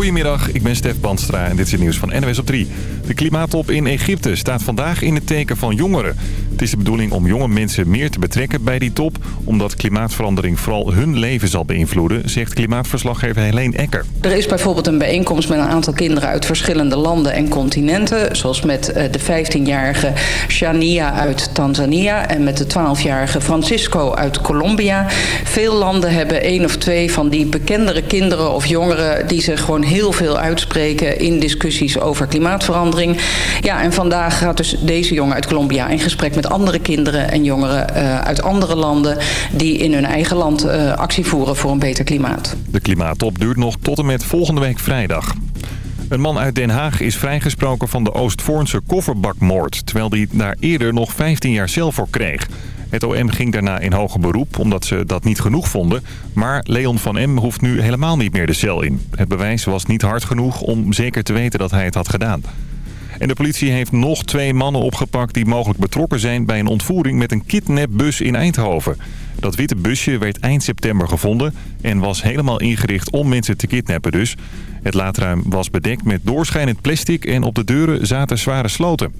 Goedemiddag, ik ben Stef Bandstra en dit is het nieuws van NWS op 3. De klimaattop in Egypte staat vandaag in het teken van jongeren. Het is de bedoeling om jonge mensen meer te betrekken bij die top... omdat klimaatverandering vooral hun leven zal beïnvloeden... zegt klimaatverslaggever Helene Ecker. Er is bijvoorbeeld een bijeenkomst met een aantal kinderen uit verschillende landen en continenten... zoals met eh, de 15-jarige Shania uit Tanzania... en met de 12-jarige Francisco uit Colombia. Veel landen hebben één of twee van die bekendere kinderen of jongeren... die zich gewoon heel veel uitspreken in discussies over klimaatverandering. Ja, en vandaag gaat dus deze jongen uit Colombia in gesprek met andere kinderen en jongeren uh, uit andere landen... die in hun eigen land uh, actie voeren voor een beter klimaat. De klimaattop duurt nog tot en met volgende week vrijdag. Een man uit Den Haag is vrijgesproken van de Oostvoornse kofferbakmoord... terwijl hij daar eerder nog 15 jaar cel voor kreeg. Het OM ging daarna in hoger beroep omdat ze dat niet genoeg vonden. Maar Leon van M. hoeft nu helemaal niet meer de cel in. Het bewijs was niet hard genoeg om zeker te weten dat hij het had gedaan. En de politie heeft nog twee mannen opgepakt die mogelijk betrokken zijn bij een ontvoering met een kidnapbus in Eindhoven. Dat witte busje werd eind september gevonden en was helemaal ingericht om mensen te kidnappen dus. Het laadruim was bedekt met doorschijnend plastic en op de deuren zaten zware sloten.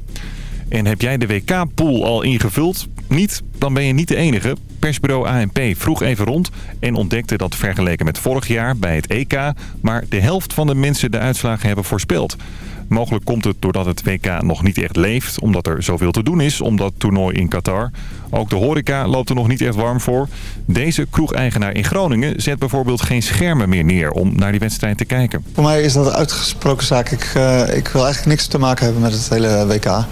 En heb jij de WK-pool al ingevuld? Niet? Dan ben je niet de enige. Persbureau ANP vroeg even rond en ontdekte dat vergeleken met vorig jaar bij het EK... maar de helft van de mensen de uitslagen hebben voorspeld. Mogelijk komt het doordat het WK nog niet echt leeft... omdat er zoveel te doen is om dat toernooi in Qatar. Ook de horeca loopt er nog niet echt warm voor. Deze kroegeigenaar in Groningen zet bijvoorbeeld geen schermen meer neer... om naar die wedstrijd te kijken. Voor mij is dat een uitgesproken zaak. Ik, uh, ik wil eigenlijk niks te maken hebben met het hele WK.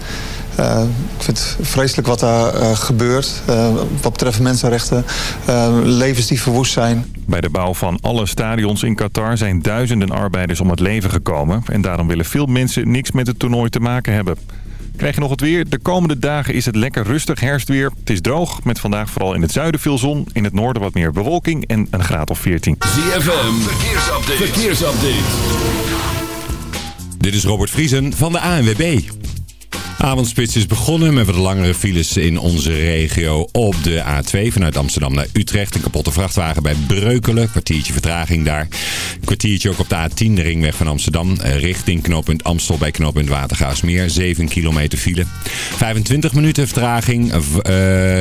Uh, ik vind het vreselijk wat daar uh, gebeurt. Uh, wat betreft mensenrechten. levens die verwoest zijn. Bij de bouw van alle stadions in Qatar zijn duizenden arbeiders om het leven gekomen. En daarom willen veel mensen niks met het toernooi te maken hebben. Krijg je nog het weer? De komende dagen is het lekker rustig herfstweer. Het is droog, met vandaag vooral in het zuiden veel zon. In het noorden wat meer bewolking en een graad of 14. ZFM, verkeersupdate. verkeersupdate. Dit is Robert Vriesen van de ANWB. Avondspits is begonnen met wat langere files in onze regio op de A2 vanuit Amsterdam naar Utrecht. Een kapotte vrachtwagen bij Breukelen, kwartiertje vertraging daar. Kwartiertje ook op de A10, de ringweg van Amsterdam, eh, richting knooppunt Amstel bij knooppunt Watergaasmeer. 7 kilometer file. 25 minuten vertraging uh,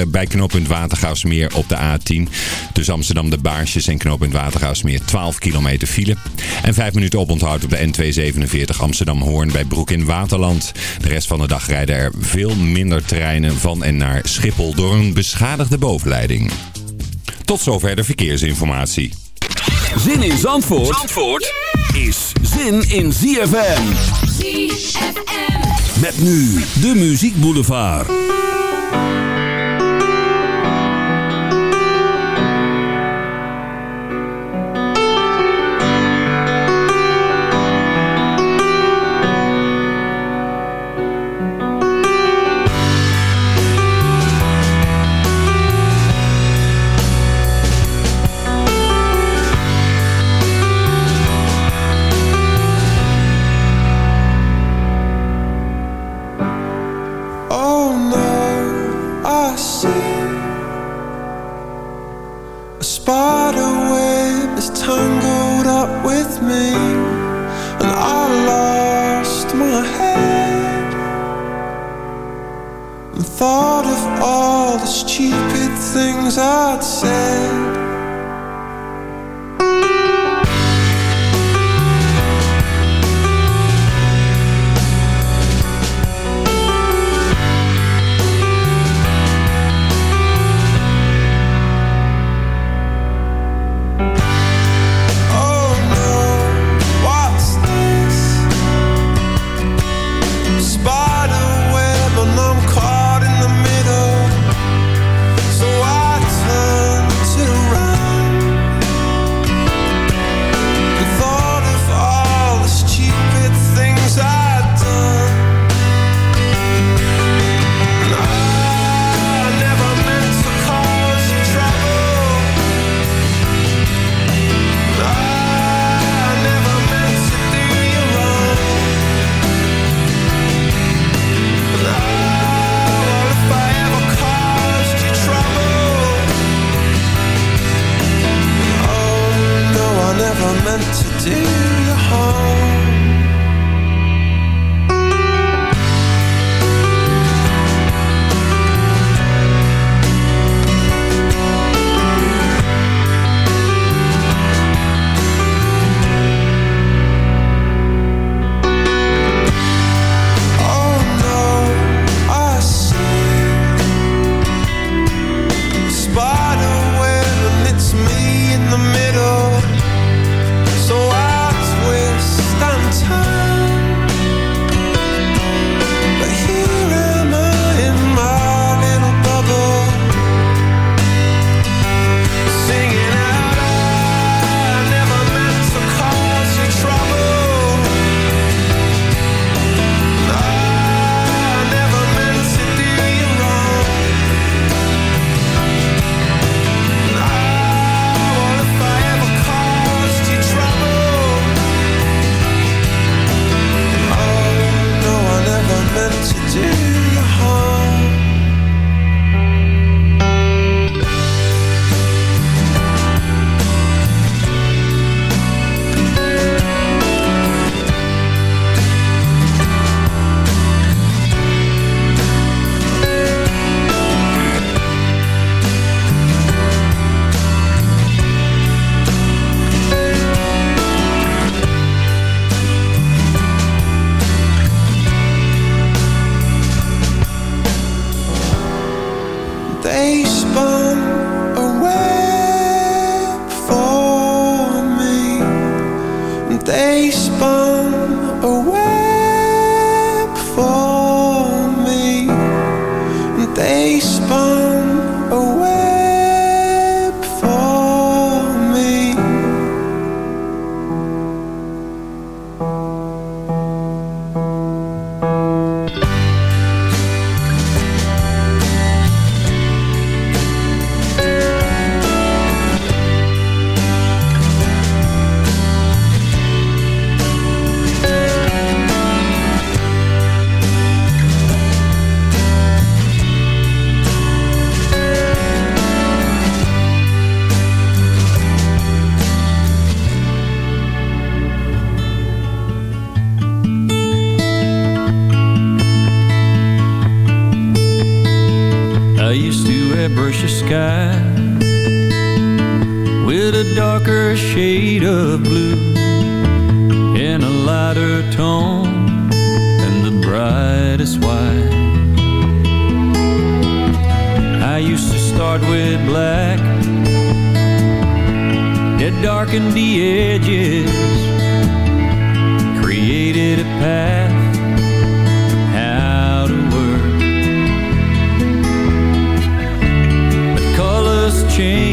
bij knooppunt Watergaasmeer op de A10. Tussen Amsterdam de Baarsjes en knooppunt Watergaasmeer 12 kilometer file. En 5 minuten oponthoud op de N247 Amsterdam-Hoorn bij Broek in Waterland. De rest van de dag rijden er veel minder treinen van en naar Schiphol door een beschadigde bovenleiding. Tot zover de verkeersinformatie. Zin in Zandvoort, Zandvoort is zin in ZFM. ZFM. Met nu de Muziek Boulevard. Meant to brushy sky With a darker shade of blue And a lighter tone And the brightest white. I used to start with black it darkened the edges Created a path change.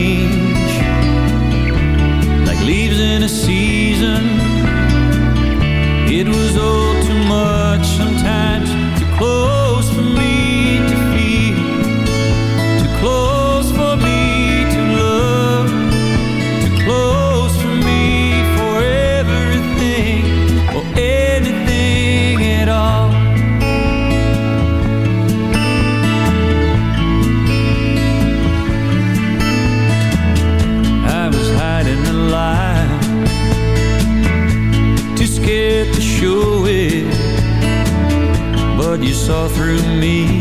me.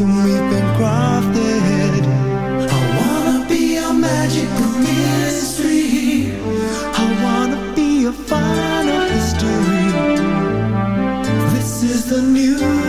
and we've been crafted. I wanna be mystery. I wanna be final history. This is the new.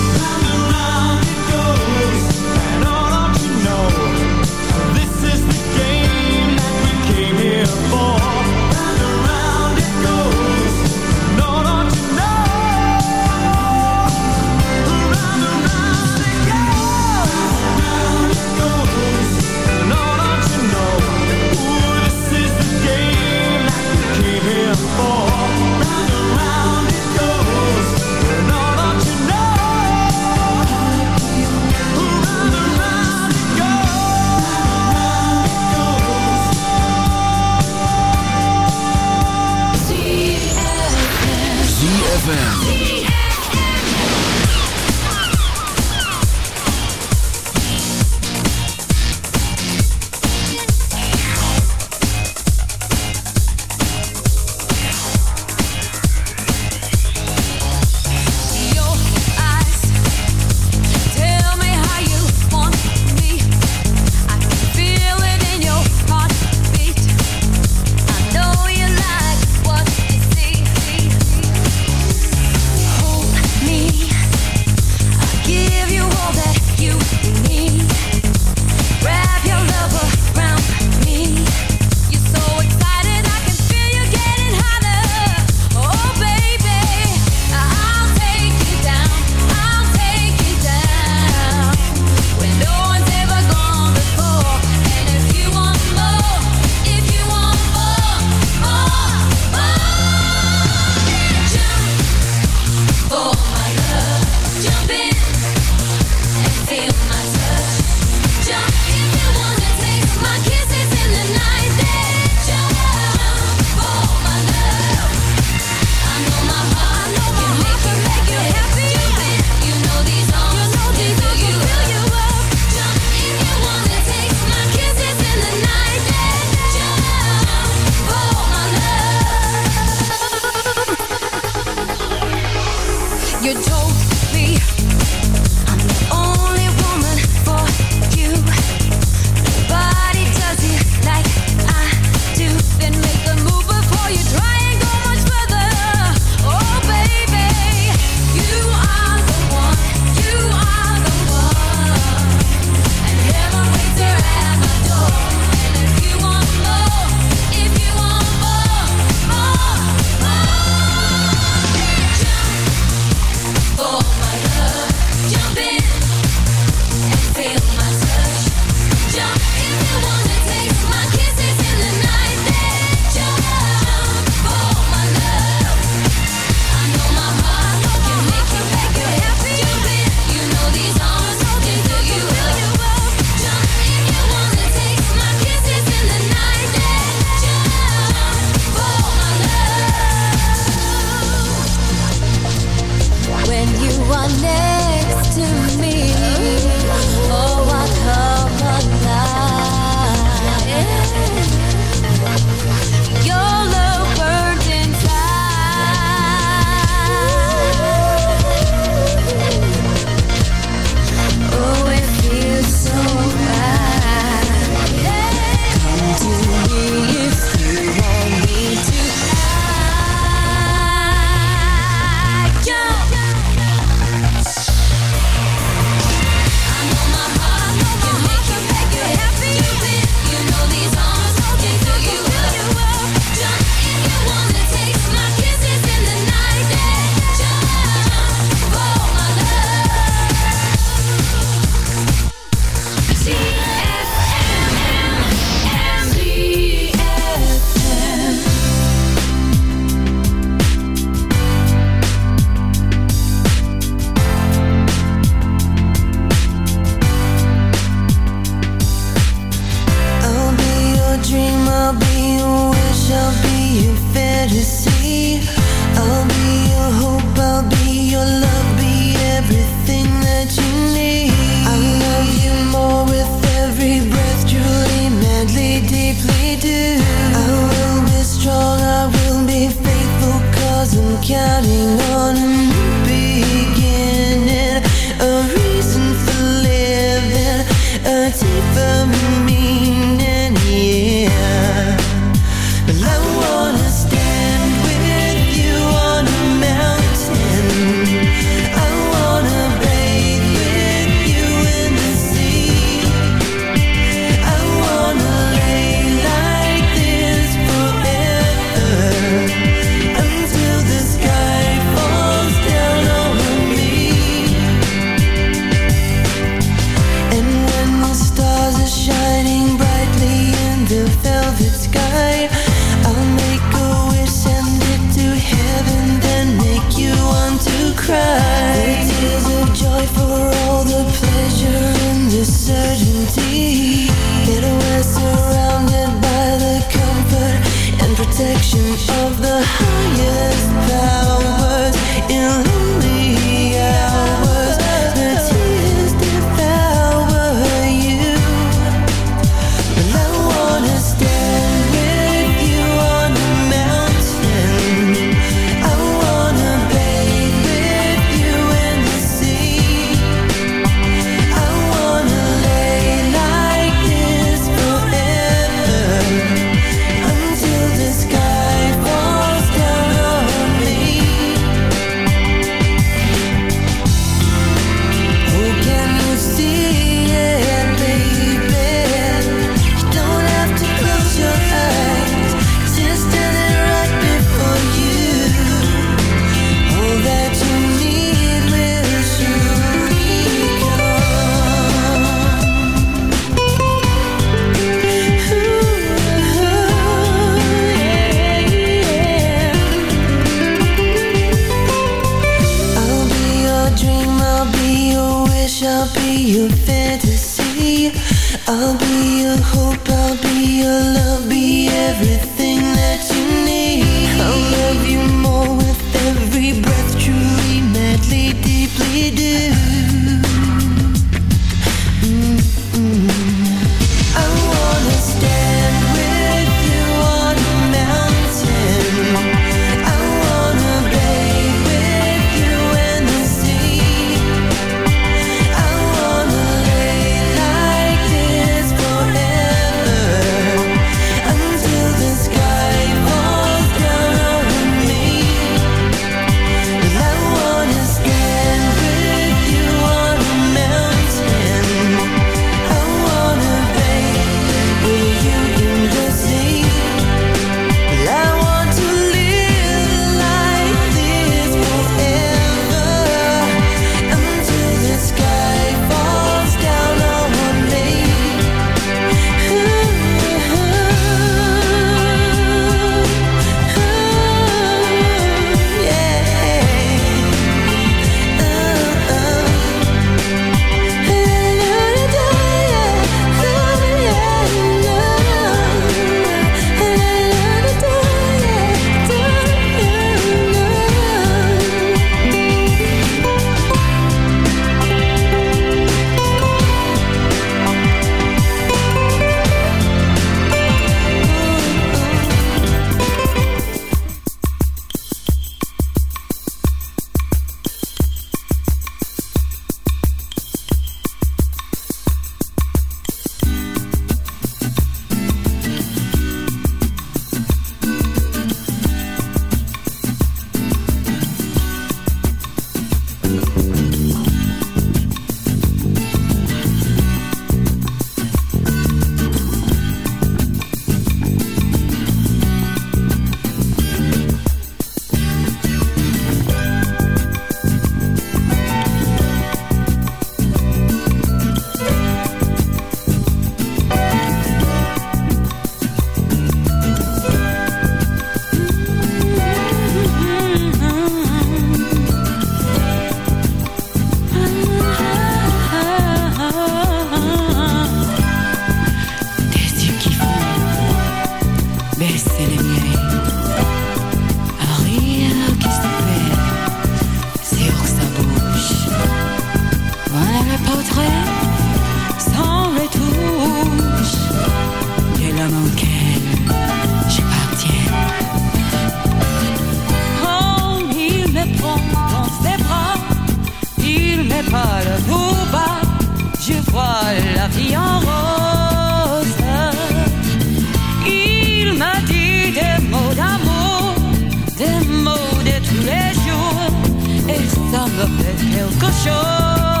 heel cachot.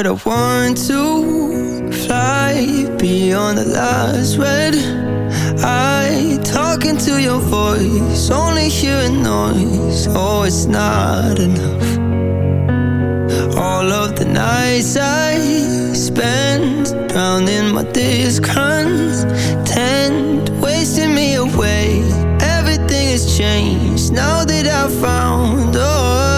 Would I want to fly beyond the last red eye? Talking to your voice, only hearing noise. Oh, it's not enough. All of the nights I spent drowning my discontent, wasting me away. Everything has changed now that I found us,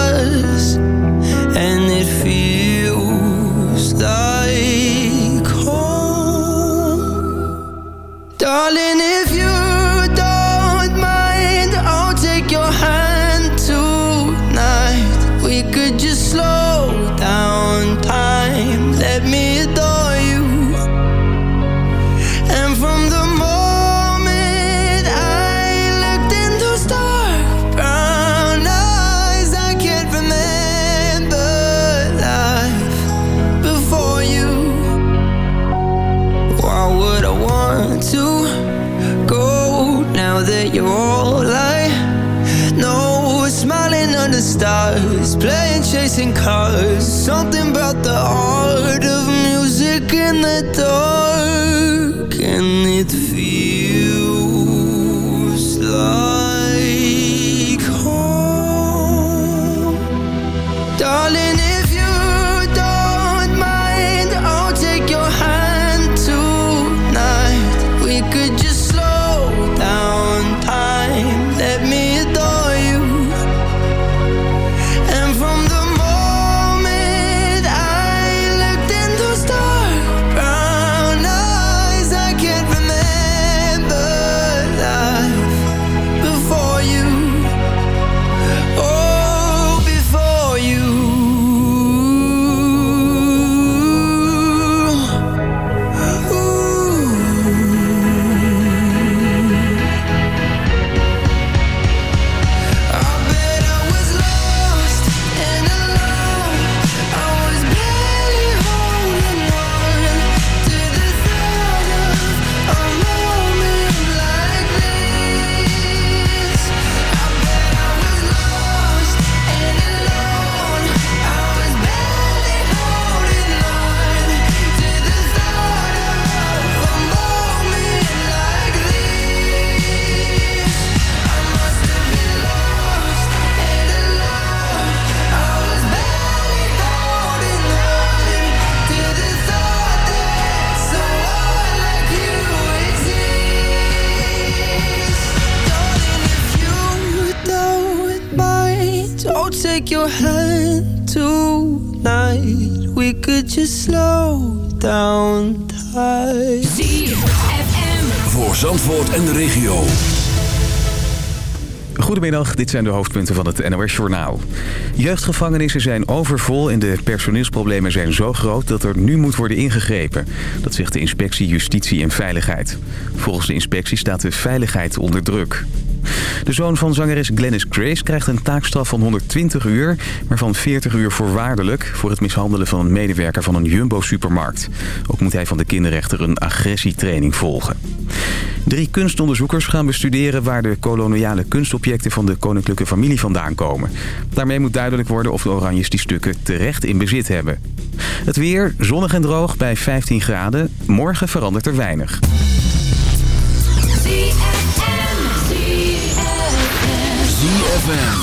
chasing cars. Something about the Goedemiddag, dit zijn de hoofdpunten van het NOS-journaal. Jeugdgevangenissen zijn overvol en de personeelsproblemen zijn zo groot dat er nu moet worden ingegrepen. Dat zegt de inspectie Justitie en Veiligheid. Volgens de inspectie staat de veiligheid onder druk. De zoon van zangeres Glennis Grace krijgt een taakstraf van 120 uur... waarvan 40 uur voorwaardelijk voor het mishandelen van een medewerker van een Jumbo-supermarkt. Ook moet hij van de kinderrechter een agressietraining volgen. Drie kunstonderzoekers gaan bestuderen waar de koloniale kunstobjecten van de koninklijke familie vandaan komen. Daarmee moet duidelijk worden of de Oranjes die stukken terecht in bezit hebben. Het weer zonnig en droog bij 15 graden. Morgen verandert er weinig. ZFM.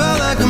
felt like I'm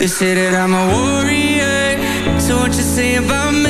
They say that I'm a warrior, so what you say about me?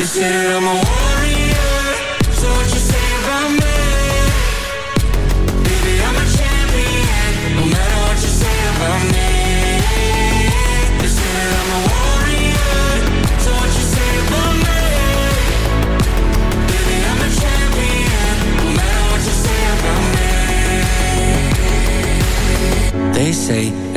They say that I'm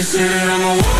This is it, I'm a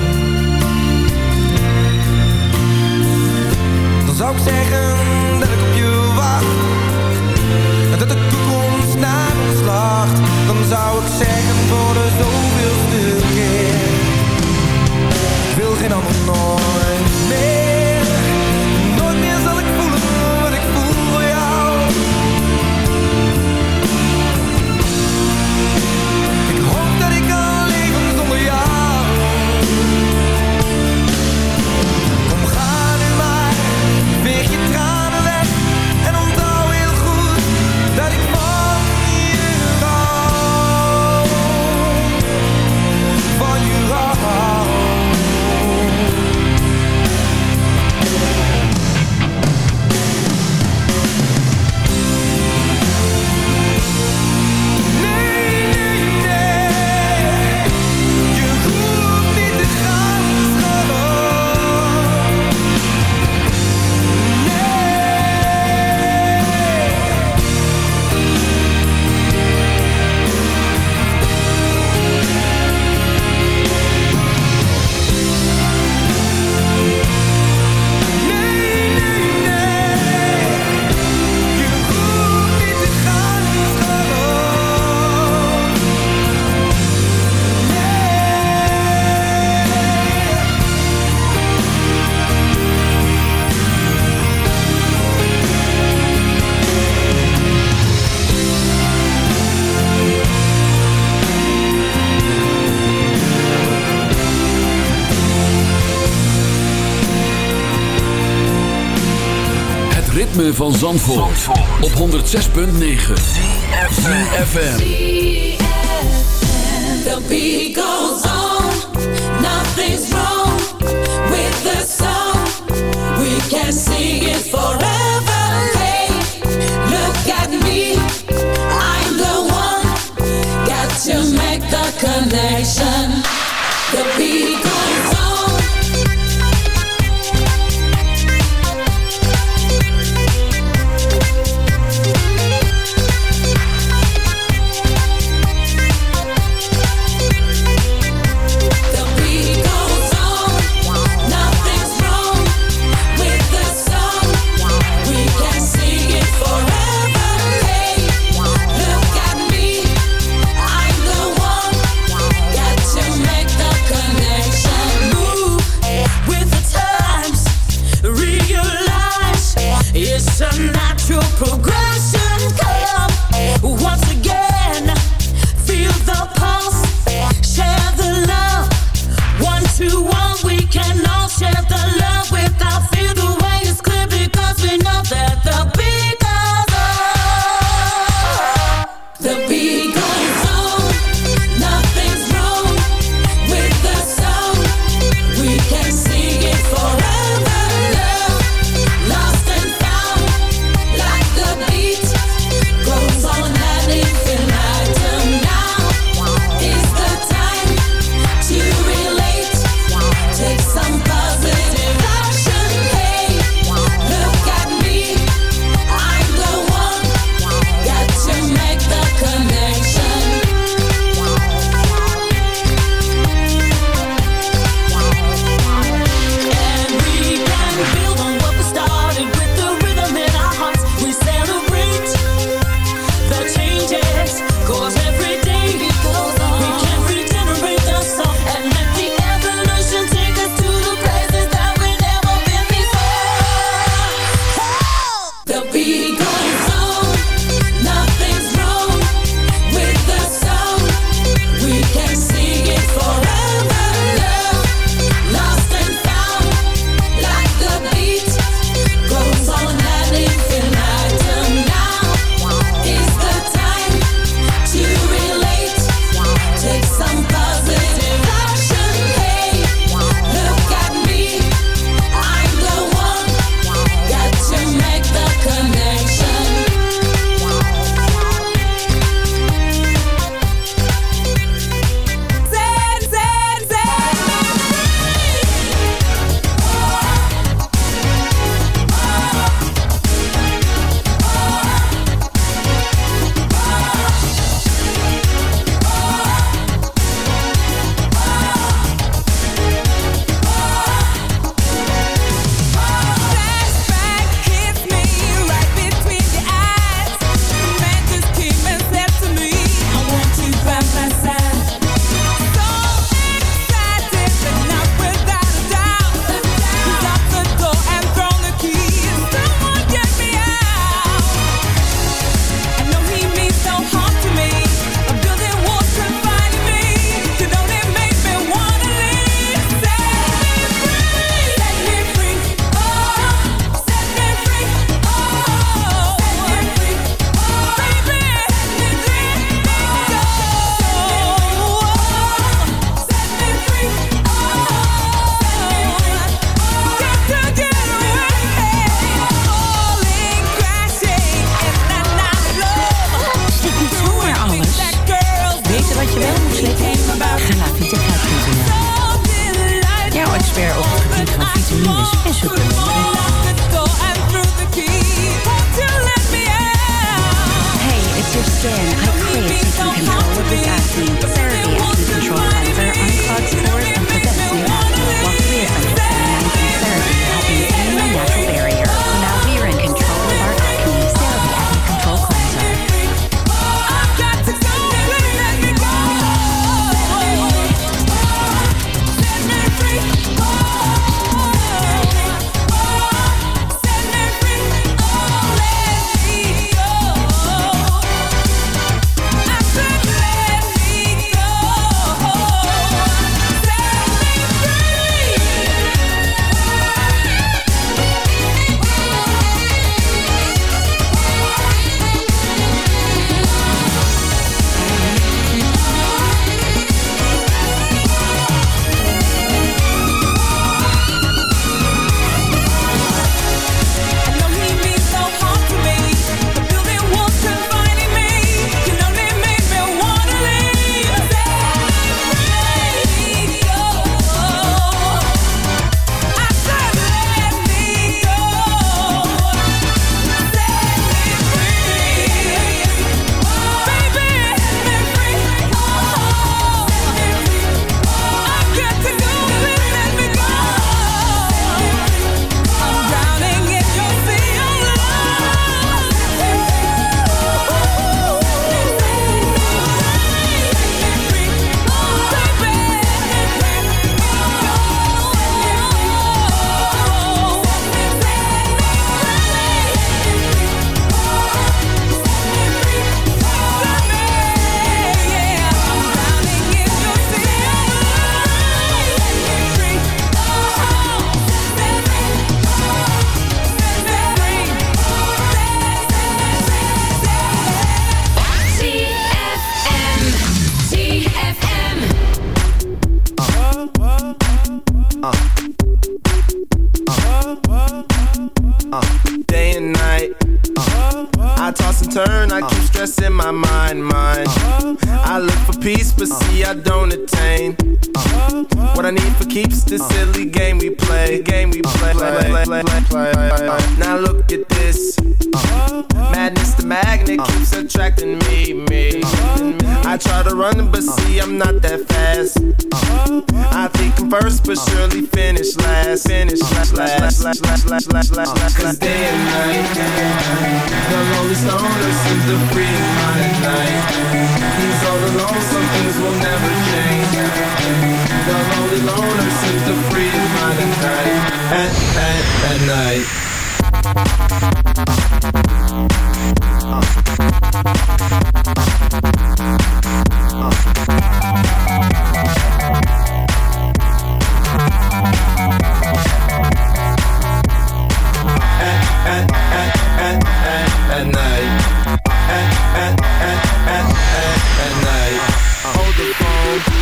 Zou zeggen van Zandvoort, op 106.9 CFFM The beat goes on, nothing's wrong with the song. We can sing it forever. Hey, look at me, I'm the one. Got to make the connection. The beat goes on.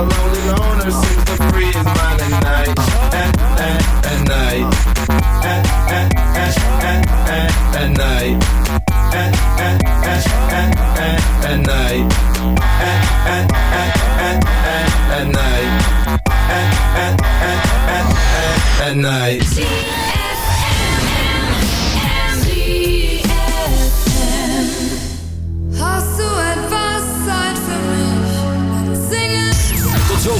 The lonely loner seems to free his mind at night. At, at, at night. At, at, at, at, at, at night. At, at, at, at, at, at night. At, at, at, at, at, at night. At, at, at, at, at, at night.